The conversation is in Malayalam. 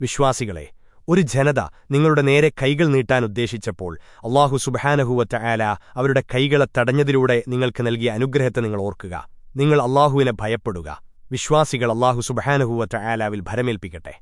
വിശ്വാസികളെ ഒരു ജനത നിങ്ങളുടെ നേരെ കൈകൾ നീട്ടാൻ ഉദ്ദേശിച്ചപ്പോൾ അള്ളാഹു സുബഹാനഹുവറ്റ ആല അവരുടെ കൈകളെ തടഞ്ഞതിലൂടെ നിങ്ങൾക്ക് നൽകിയ അനുഗ്രഹത്തെ നിങ്ങൾ ഓർക്കുക. നിങ്ങൾ അള്ളാഹുവിനെ ഭയപ്പെടുക. വിശ്വാസികൾ അള്ളാഹു സുബഹാനഹുവറ്റ ആലാവിൽ ഭരമേൽപ്പിക്കട്ടെ.